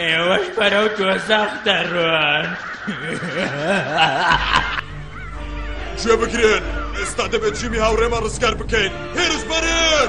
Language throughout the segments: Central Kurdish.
ئێوەش بەرەو دۆزەخ دەڕۆن. گوێ بگرن ئێستا دەبێت جیمی هاوڕێمان ڕزگار بکەین هێرش بەرن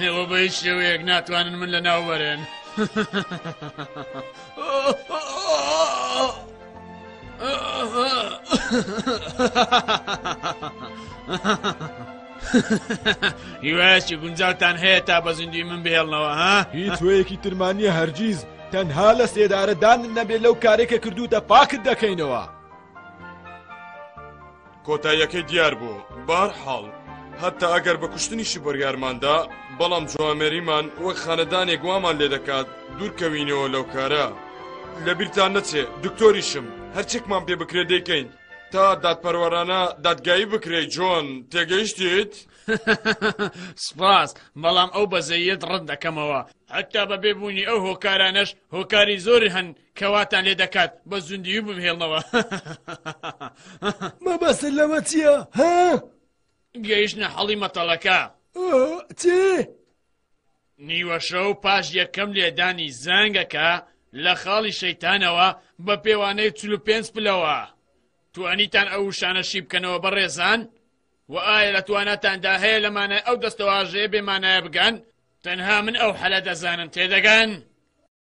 ئێوە بە هیچ شێوەیەک ناتوانن من لە ناو بەرێن هیوایەکی گونجاوتان هەیە تا بە زیندوی من بهێڵنەوە ها هیچ وەیەکی ترمانە هەرگیز تەنها لە سێدارەدان نەبێت لەو کارێکە کردوتە پاکت دەکەینەوە. کۆتاییەکەی دیار بوو بارحاڵ هەتا ئەگەر بە کوشتنیشی بڕیارماندا بەڵام جوامێریمان وەک خانەدانێک وامان لێ دەکات دوورکەوینەوە لەو کارە لە بیرتان نەچێ دکتۆریشم هەرچێکمان پێ بکرێ دەیکەین تا دادپەروەرانە دادگایی بکرێ جۆن تێگەیشتیت سپاس بەڵام ئەو بەزەیەت ڕەت دەکەمەوە هەتا بە بێبوونی ئەو هۆکارانەش هۆکاری زۆر هەن کە واتان لێ دەکات بە زوندیوی بمهێڵنەوە مەبەستت لەمە چییە ها گەیشتە حەڵی مەتەڵەکە چی نیوەشە و پاش یەکەم لێدانی زەنگەکە لە خاڵی شەیتانەوە بە پێوانەی چ پێنج پلەوە توانیتان ئەو شانە شی بکەنەوە بە ڕێزان و ئایا لە تواناتاندا هەیە لەمانە ئەو دەستەواژەیە بێمانایە بگەن تەنها من ئەو حەلە دەزانم تێدەگەن؟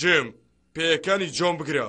جێم پێیەکانی جۆم بگرە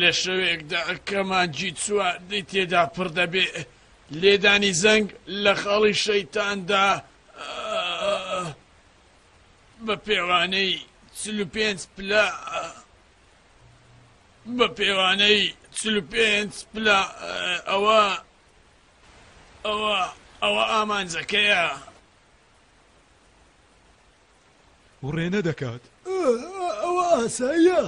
لە شەوێکدا کە مانجی چواردەی تێدا پڕ دەبێ لێدانی زەنگ لە خاڵی شەیتاندا بە پێوانەی چل و پێنج پلا بە پێوانەی چل و پێنج پلا ئەوە ئەوە ئەوە ئامانجەکەیە. وڕێنە دەکات. ئەوە ئاساییە.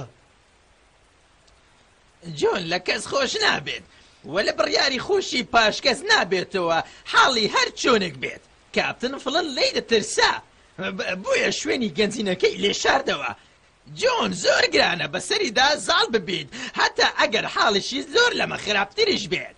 جۆن لە کەس خۆش نابێت و لە بڕیاری خۆشی پاشکەس نابێتەوە حاڵی هەر چۆنێک بێت کاپتن فڵن لی دەترسا بۆیە شوێنی گەنجینەکەی لێ شاردەوە جۆن زۆر گرانە بەسەریدا زاڵ ببیت هەتا ئەگەر حاڵیشی زۆر لەمە خراپتریش بێت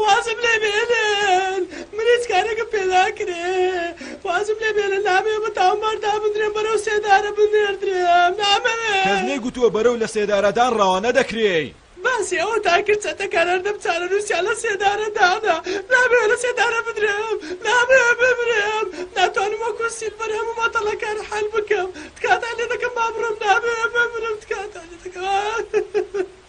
وازم لێ بێنن منیچ کارێکم پێ ناکرێ وازم لێ بێنن نامەوێ بە تاومبار دابدرێم بەرەو سێدارە بنێردرێم نامەوێ کەس نەیگوتووە بەرەو لە سێدارەدان ڕەوانە دەکرێی باسی ئەوەتان کرد چەتە کارەردەم چارەنووسیان لە سێدارەدانە نامەوێ لە سێدارە بدرێم نامەوێ بمرێم ناتوانم وەکو سیلڤەر هەموو مەتەڵەکان حەل بکەم تکاتان لێ دەکەم با بڕۆم نامەوێ بمرم تکاتان لێ دەکەم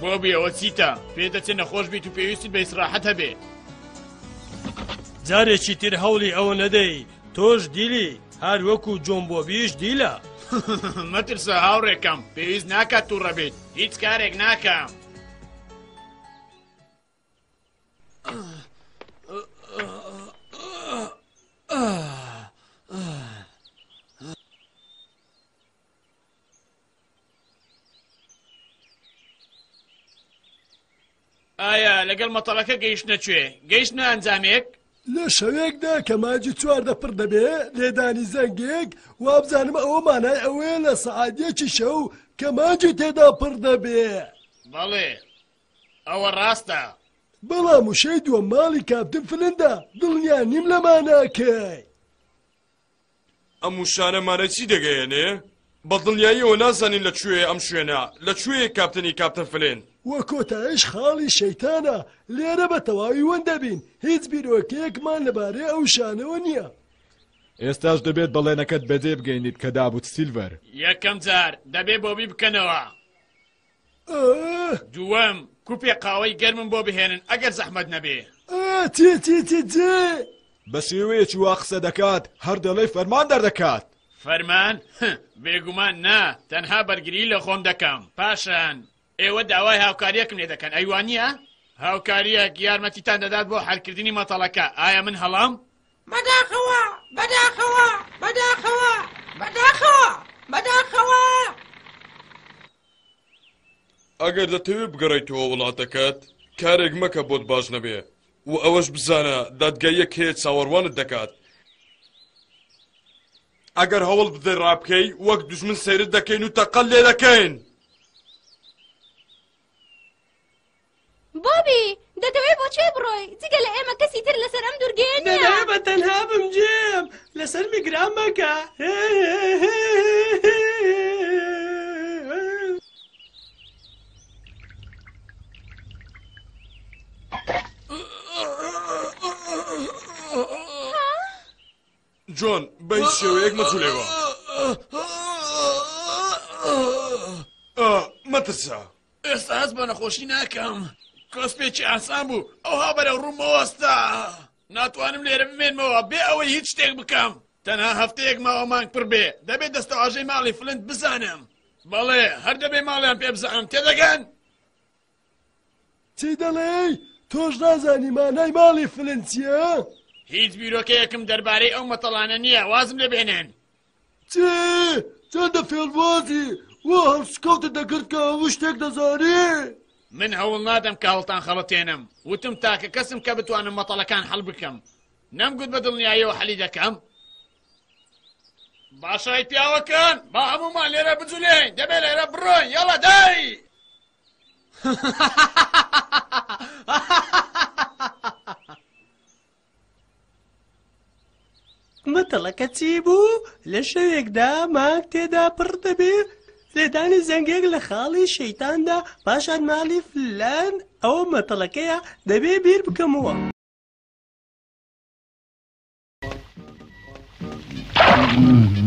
بۆبی ئەوە چیتە پێ دەچێت نەخۆش بیت و پێویستت بە ئیسراحەت هەبێ جارێکی تر هەوڵی ئەوە نەدەی تۆش دیلی هەر وەکو جۆن بۆبیش دیلە مەترسە هاوڕێکەم پێویست ناکات تووڕە بێت هیچ کارێک ناکەم ئایا لەگەڵ مەتەڵەکە گەیشتە کوێ گەیشتە ئەنجامێک لە شەوێکدا کە ماجی چواردە پڕ دەبێ لێدانی زەنگێک وابزانم ئەوە مانای ئەوەیە لە سەعادیەکی شەو کە ماجی تێدا پڕ دەبێ بەڵێ ئەوە ڕاستە بەڵام وشەی دووە ماڵی کاپتن فلندا دڵنیا نیم لەماناکەی ئەم وشانەمانە چی دەگەیەنێ؟ بە دڵنیاییەوە نازانین لە کوێیە ئەم شوێنە، لە کوێیە کاپتنی کاپتن فلینت؟ وە کۆتایش خاڵی شەیتانە، لێرە بە تەواوی ون دەبین، هیچ بیرۆکەیەکمان لەبارەی ئەو شانەوە نییە. ئێستاش دەبێت بەڵێنەکەت بەجێ بگەینیت کە دابوت سیلڤەر. یەکەم جار دەبێ بۆبی بکەنەوە. دووەم کوپێ قاوەی گەرمم بۆ بهێنن ئەگەر زەحمەت نەبێ بە شێوەیەکی وا قسە دەکات هەر دەڵێی فەرمان دەردەکات فەرمان بێگومان نا تەنها بەرگری لە خۆم دەکەم پاشان ئێوە داوای هاوکاریەکم لێ دەکەن ئەیوانە هاوکاریەک یارمەتیتان دەدات بۆ حلکردنی مەتەڵەکە ئایا من هەڵام؟ بەداخەوە بەداخەوە بەداخەوە بەداخەوە بەداخەوە ئەگەر دەتەوێ بگەڕێیتەوە وڵاتەکەت کارێک مەکە بۆت باش نەبێ و ئەوەش بزانە دادگاییەک هەیە چاوەڕوانت دەکات ئەگەر هەوڵ بدەی ڕابکەی وەک دوژمن سەیرت دەکەین و تەقەت لێ دەکەین. بۆبی، دەتەوێ بۆ کوێ بڕۆی؟ جگە لە ئێمە کەسی تر لەسەر ئەم دوورگەیە نییە. دەمەوێ بە تەنها بم جێم لەسەر میگرام مەکە. جۆن، بە هیچ شێوەیەک مەجولەوە. مەترسە. ئێستا هەست بە نەخۆشی ناکەم. کۆسپێکی ئاسان بوو، ئەوها بەرەو ڕوومەوە وەستا. ناتوانم لێرە بمێنمەوە بێ ئەوەی هیچ شتێک بکەم. تەنها هەفتەیەک ماوە مانگ پڕ بێ. دەبێ دەستەواژەی ماڵی فلنت بزانم. بەڵێ، هەر دەبێ ماڵیان پێ بزانم. تێدەگەن؟ چی دەڵێی؟ تۆش نازانی مانای ماڵی فلن چییە؟ هیچ بیرۆکەیەکم دەربارەی ئەو مەتەڵانە نییە وازم لێ بێنن. چی؟ چەندە فێڵبازی وا هەڵسوکەوتت دەکرد کە هەموو شتێک دەزانی؟ من هەوڵ نادەم کە هەڵتانخەڵەتێنم، وتم تاکە کەسم کە بتوانم مەتەڵەکان حەڵ بکەم. نەمگوت بە دڵنیاییەوە حەلی دەکەم؟ باشە ئەی پیاوەکان، با هەموومان لێرە بجولێین، دەبێ لێرە بڕۆین، یەڵا دای! مەتەڵەکە چی بوو لە شەوێکدا مانگ تێدا پڕ دەبێ لێدانی زەنگێک لە خاڵی شەیتاندا پاشان ماڵی فلان ئەو مەتەڵەکەیە دەبێ بیر بکەمەوە. Mm-hmm.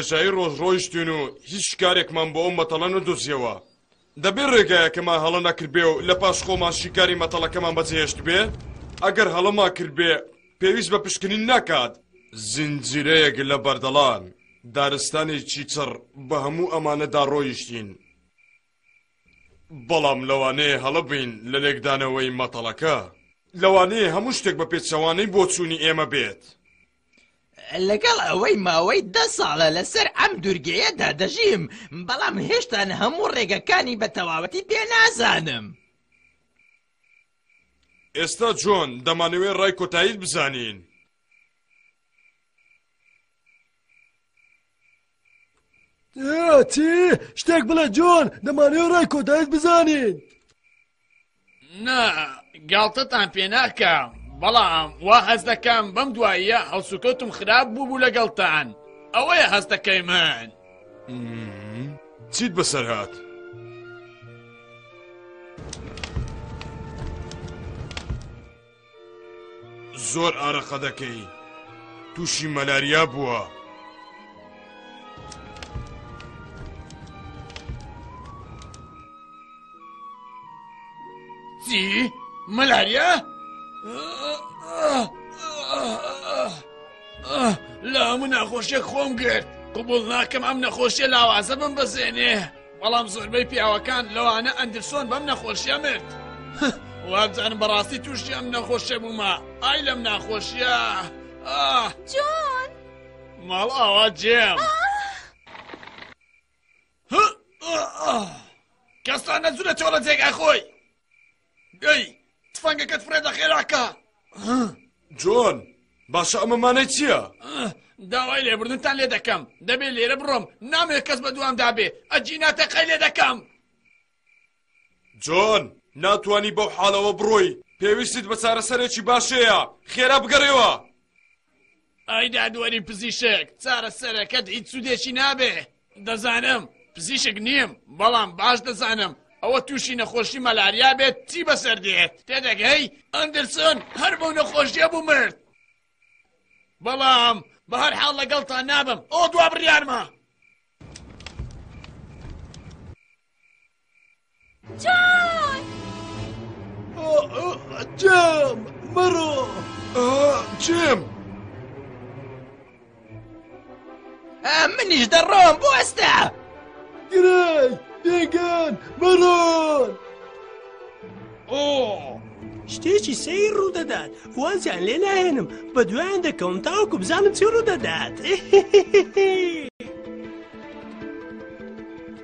درێژایی ڕۆژ ڕۆیشتوین و هیچ شکارێکمان بۆ ئەو مەتەڵە نەدۆزیەوە دەبێ ڕێگایەکەمان هەڵە نەکردبێ و لە پاش خۆمان شیکاری مەتەڵەکەمان بەجێهێشتبێ ئەگەر هەڵەمان کردبێ پێویست بە پشکنین ناکات زنجیرەیەک لە بەردەڵان دارستانی چیچڕ بە هەموو ئەمانەدا ڕۆیشتین بەڵام لەوانەیە هەڵە بین لە لێکدانەوەی مەتەڵەکە لەوانەیە هەموو شتێک بە پێچەوانەی بۆچوونی ئێمە بێت لەگەڵ ئەوەی ماوەی دە ساڵە لەسەر ئەم دوورگەیەدا دەژیم بەڵام هێشتان هەموو ڕێگەکانی بە تەواوەتی پێ نازانم ئێستا جۆن دەمانەوێ ڕای کۆتاییت بزانین چی؟ شتێک بڵێ جۆن دەمانەوە ڕای کۆدایت بزانین نا گاڵتەتان پێ ناکەم بەڵام وا هەز دەکەم بەم دواییە هەڵسوکەوتم خراپ بوو بوو لەگەڵتان ئەوەیە هەز دەکەی من چیت بەسەر هاات؟ زۆر ئارەقە دەکەی تووشی مەلاریا بووە. چی؟ مەلاریا؟ لە هەموو ناخۆشیێک خۆم گرت قوبول ناکەم ئەم نەخۆشیە لاوازە بم بەزێنێ. بەڵام زۆربەی پیاوەکان لەوانە ئەندرسۆن بەم نەخۆشیە مرد وابزانم بەڕاستی تووشی ئەم نەخۆشە بوومە ئای لەم ناخۆشیە جۆن ماڵ ئاوا جێم کەستان نەزورە تۆڵە جێگا خۆی دەی تفەنگەکەت فرێ دە خێراکە جۆن باشە ئەمە مانای چییە؟ داوای لێبردنتان لێ دەکەم دەبێت لێرە بڕۆم نامێ کەس بە دوام دابێ ئەجی ناتەقای لێ دەکەم جۆن ناتانی بەو حاڵەوە بڕۆی پێویستت بە چارەسەرێکی باشەیە خێرا بگەڕێەوە ئای دادوەری پزیشک چارەسەرەکەت هیچ سوودێکی نابێ دەزانم پزیشک نیم بەڵام باش دەزانم ئەوە تووشی نەخۆشی مەلاریا بێت چی بەسەر دێت تێدەگەی ئەندرسن هەر بەو نەخۆشیە بوو مرد بەڵام بە هەر حاڵ لەگەڵتان نابم ئەو دوا بڕیارمە جان! جام! مەڕۆ! جێم! منیش دەڕۆم بۆستە! گرای! بێگان! مەڕۆن! ئۆ! شتێکی سیر ڕوودەدات وازیان لێ ناهێنم بە دوایان دەکەم تاوەکو بزانم چی ڕوودەدات.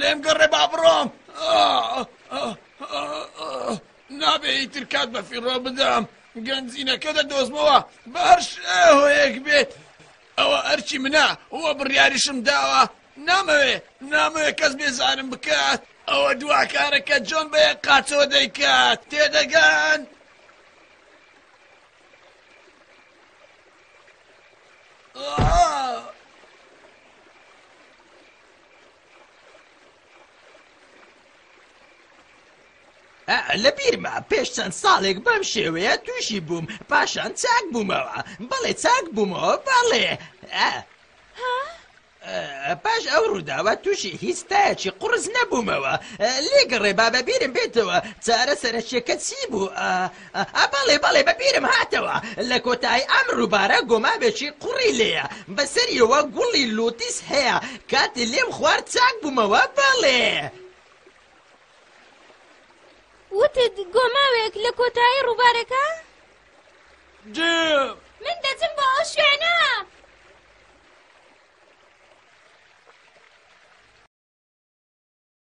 لێم گەڕێ با بڕۆم نابێ ئیتر کات بە فیڕۆ بدەم گەنجینەکە دەدۆزمەوە بە هەر شێهۆیەک بێت ئەوە ئەرکی منە و بڕیاریشم داوە. نامەوێ، نامەوێ کەس بێزارم بکات. ئەوە دوا کارە کە جۆن بە یەک قاچەوە دەیکات، تێدەگەن؟ ئاا! لە بیرمە پێش چەند ساڵێک بەم شێوەیە تووشی بووم پاشان چاک بوومەوە بەڵێ چاک بوومەوە بەڵێ پاش ئەو ڕووداوە تووشی هیستایەکی قڕز نەبوومەوە لێگەڕێ با بەبیرم بێتەوە چارە سەرەکیەکە چی بوو ئا بەڵێ بەڵێ بە بیرم هاتەوە لە کۆتایی ئەم ڕووبارە گۆماوێکی قوڕی لێیە بە سەریەوە گوڵی لوتیس هەیە کاتێ لێم خوارد چاک بوومەوە بەڵێ. وتت گۆماوێک لە کۆتایی ڕووبارەکە؟ جیم. من دەچم بۆ ئەو شوێنە.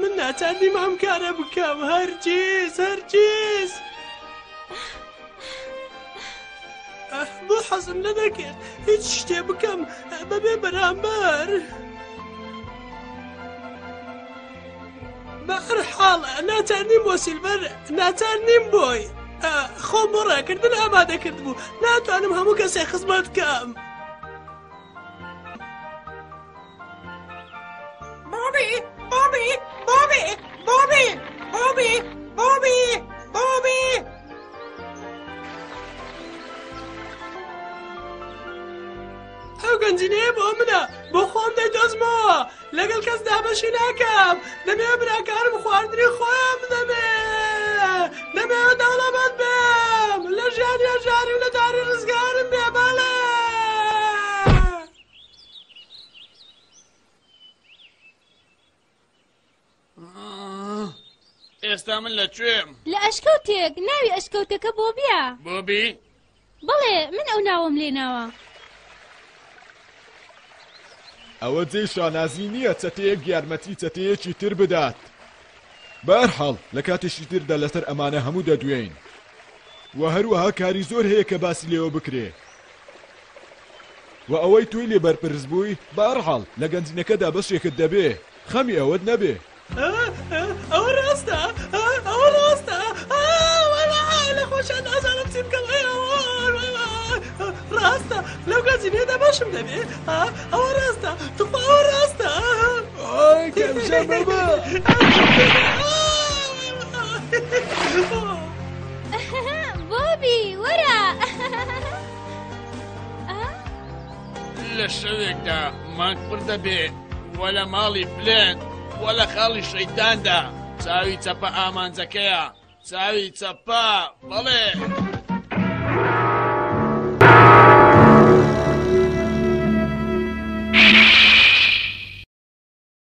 من ناچاردیم ئەم کارە بکەم هەرگیز هەرگیز بۆ حەزم لە دەکرد هیچ شتێ بکەم بەبێ بەرامبەر بەهر حاڵ ناچار نیم بۆ سیلڤەر ناچار نیم بۆی خۆم بۆ ڕاکردن ئامادە کرد بوو ناتوانم هەموو کەسێ خزمەت کەم. ئەو گەنجینەیە بۆ منە بۆ خۆم دەدۆزمەوە لەگەڵ کەس دابەشی ناکەم دەمێ براکارم خواردنی خۆیان بدەمێ دەمێ داڵەبات بم لە ژیانیا ژاری و لە داری ڕزگارم بێ باڵێ ئێستا من لە کوێم لە ئەشکەوتێک ناوی ئەشکەوتەکە بۆ بیا بۆبی بڵێ من ئەو ناوم لێ ناوە ئەوە جێی شانازی نییە چەتەیەک یارمەتی چەتەیەکی تر بدات بارحاڵ لە کاتێکی تردا لەسەر ئەمانە هەموو دەدوێین و هەروەها کاری زۆر هەیە کە باسی لێوە بکرێ وە ئەوەی تۆی لێ بەرپرس بووی بەهەرحاڵ لە گەنجینەکەدا بەشێکت دەبێ خەمی ئەوەت نەبێ. ئەوە ڕاستە ئەوە ڕاستە وەڵای لە خۆشە نازانم چی بکەم ئەی ئەوە ڕاستە لەو گەنجینەدا بەشم دەبێ ئەوە ڕاستە تخوا ئەوە ڕاستە ئای گەمژە مەبە. بۆبی وەرە لە شەوێکدا مانگ پڕ دەبێ وە لە ماڵی پلێن وە لە خاڵی شەیتاندا چاوی چەپە ئامانجەکەیە چاوی چەپە بەڵێ.